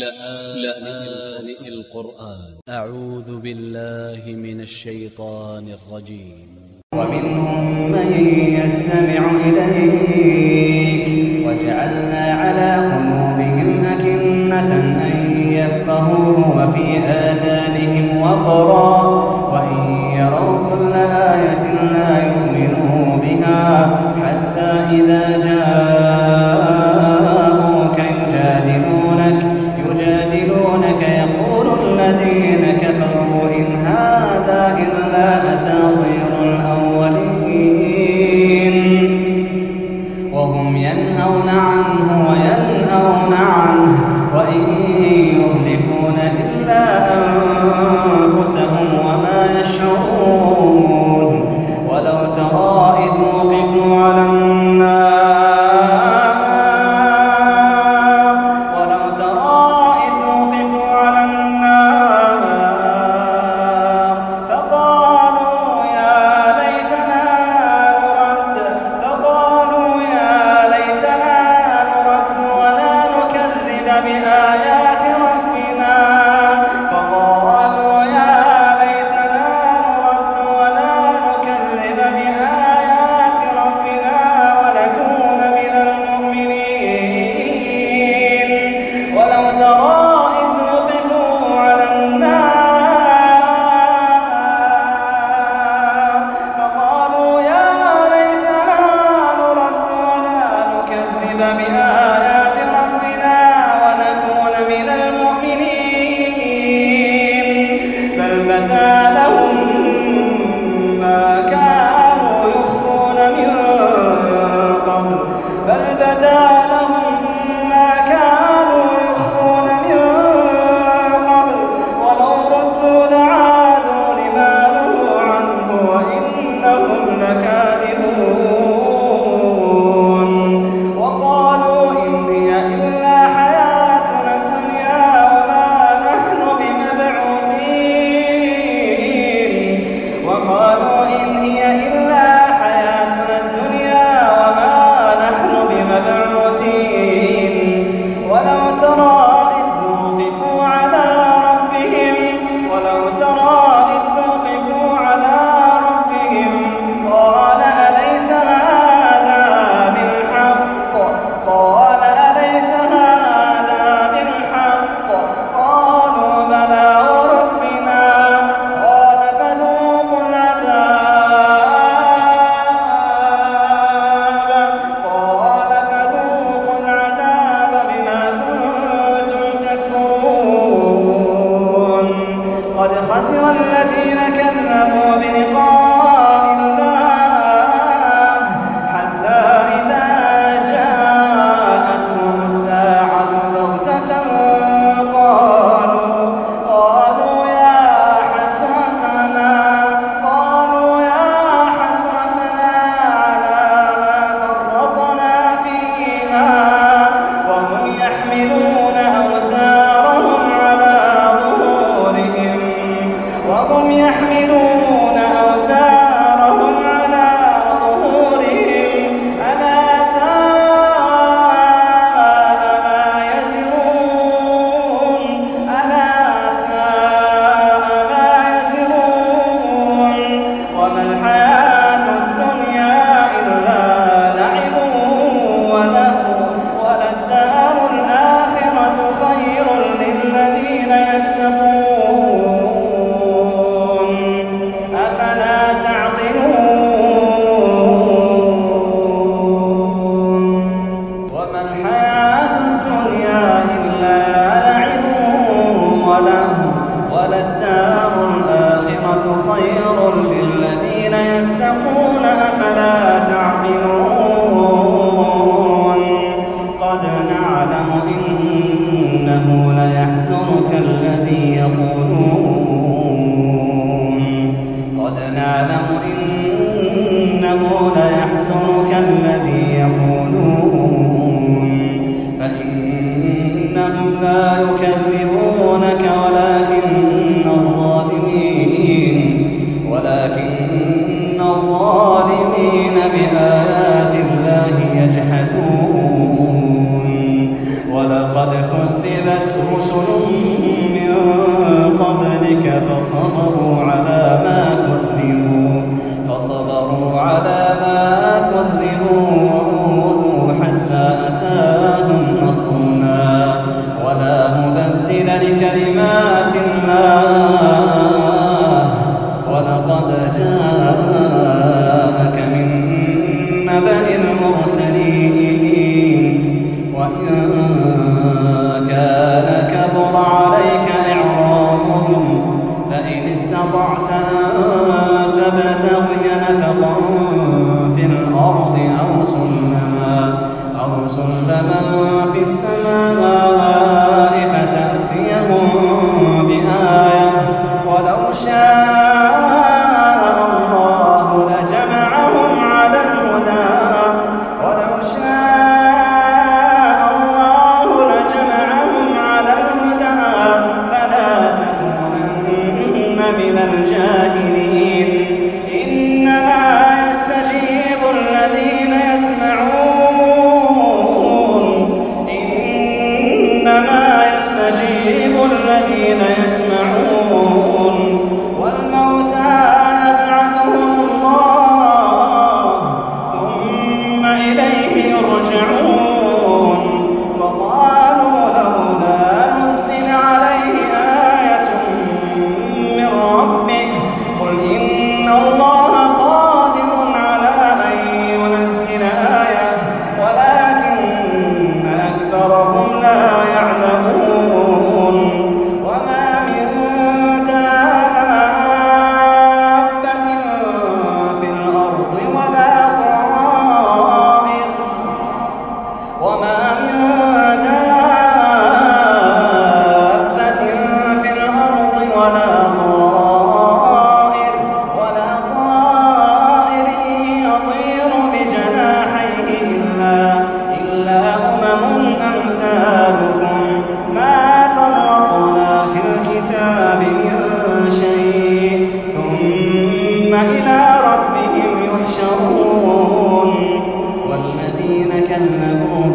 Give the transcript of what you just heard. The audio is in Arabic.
لآن القرآن. أ ع و ذ ب ا ل ل ه من ا ل ش ي ط ا ن ا ل ر ج ي م و م ن ه م من ع إ ل ي ك و ج ع ل ن ا ع ل ى ق ل و ب ة م أكنة أن يفهموا الذين كفروا. الذي يقولون ذلك فصبروا على automata فكذبوه